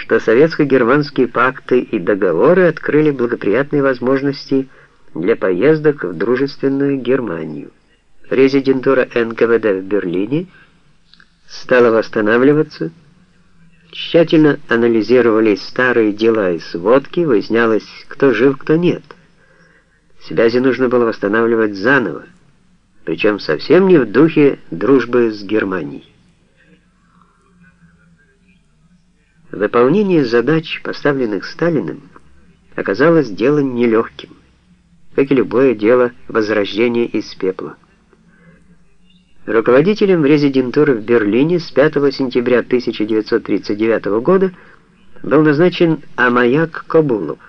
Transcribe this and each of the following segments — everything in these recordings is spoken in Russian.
что советско-германские пакты и договоры открыли благоприятные возможности для поездок в дружественную Германию. Резидентура НКВД в Берлине стала восстанавливаться, тщательно анализировались старые дела и сводки, выяснялось, кто жив, кто нет. Связи нужно было восстанавливать заново, причем совсем не в духе дружбы с Германией. Выполнение задач, поставленных Сталиным, оказалось делом нелегким, как и любое дело возрождения из пепла. Руководителем резидентуры в Берлине с 5 сентября 1939 года был назначен Амаяк Кобулов,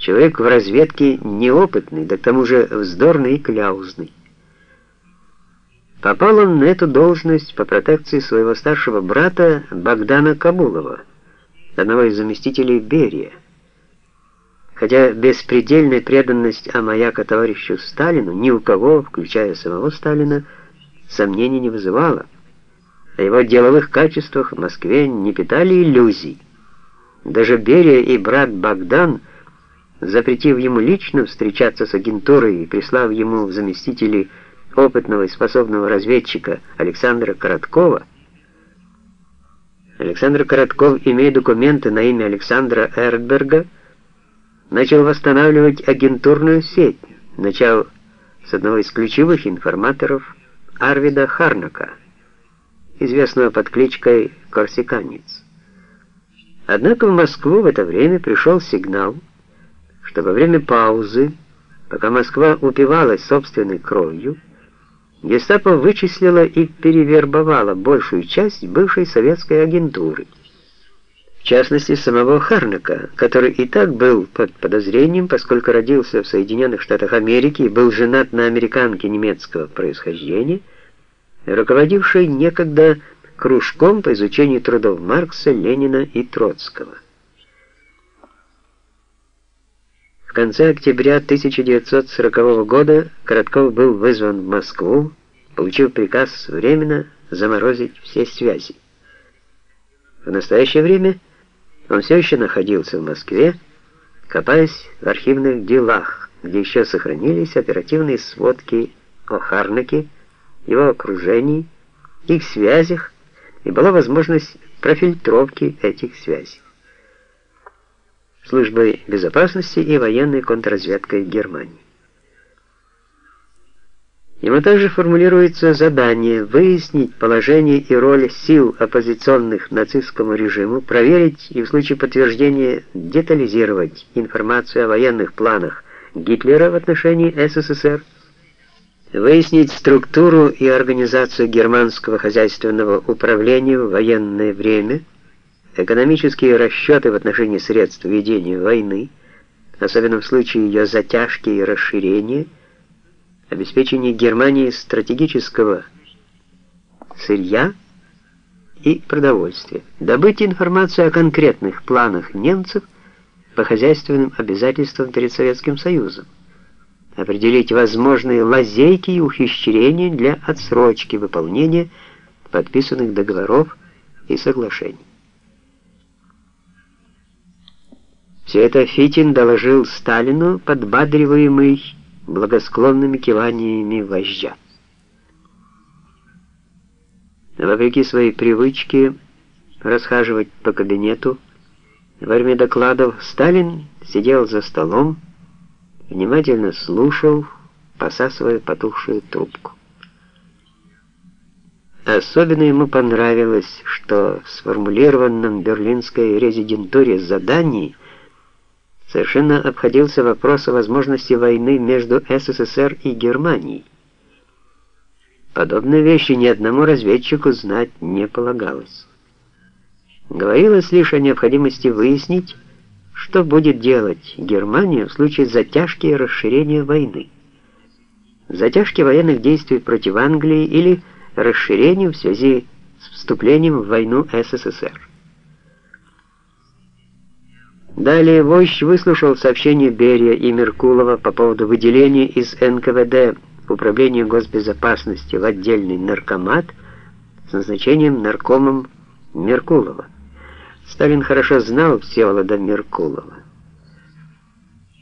человек в разведке неопытный, да к тому же вздорный и кляузный. Попал он на эту должность по протекции своего старшего брата Богдана Кабулова, одного из заместителей Берия. Хотя беспредельная преданность Амаяка товарищу Сталину ни у кого, включая самого Сталина, сомнений не вызывала. О его деловых качествах в Москве не питали иллюзий. Даже Берия и брат Богдан, запретив ему лично встречаться с агентурой и прислав ему в заместители опытного и способного разведчика Александра Короткова, Александр Коротков, имея документы на имя Александра Эрдберга, начал восстанавливать агентурную сеть, начал с одного из ключевых информаторов Арвида Харнака, известного под кличкой Корсиканец. Однако в Москву в это время пришел сигнал, что во время паузы, пока Москва упивалась собственной кровью, Гестапо вычислила и перевербовала большую часть бывшей советской агентуры. В частности, самого Харнака, который и так был под подозрением, поскольку родился в Соединенных Штатах Америки и был женат на американке немецкого происхождения, руководившей некогда кружком по изучению трудов Маркса, Ленина и Троцкого. В конце октября 1940 года Коротков был вызван в Москву, получив приказ временно заморозить все связи. В настоящее время он все еще находился в Москве, копаясь в архивных делах, где еще сохранились оперативные сводки о Харнаке, его окружении, их связях, и была возможность профильтровки этих связей службой безопасности и военной контрразведкой Германии. Ему также формулируется задание выяснить положение и роль сил оппозиционных нацистскому режиму, проверить и в случае подтверждения детализировать информацию о военных планах Гитлера в отношении СССР, выяснить структуру и организацию германского хозяйственного управления в военное время, Экономические расчеты в отношении средств ведения войны, особенно в случае ее затяжки и расширения, обеспечение Германии стратегического сырья и продовольствия, добыть информацию о конкретных планах немцев по хозяйственным обязательствам перед Советским Союзом, определить возможные лазейки и ухищрения для отсрочки выполнения подписанных договоров и соглашений. Все это Фитин доложил Сталину, подбадриваемый благосклонными киваниями вождя. Вопреки своей привычке расхаживать по кабинету, во время докладов Сталин сидел за столом, внимательно слушал, посасывая потухшую трубку. Особенно ему понравилось, что в сформулированном берлинской резидентуре задании совершенно обходился вопрос о возможности войны между СССР и Германией. Подобные вещи ни одному разведчику знать не полагалось. Говорилось лишь о необходимости выяснить, что будет делать Германия в случае затяжки и расширения войны. Затяжки военных действий против Англии или расширения в связи с вступлением в войну СССР. Далее Вождь выслушал сообщение Берия и Меркулова по поводу выделения из НКВД Управления госбезопасности в отдельный наркомат с назначением наркомом Меркулова. Сталин хорошо знал Всеволода Меркулова.